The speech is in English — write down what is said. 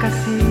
kasih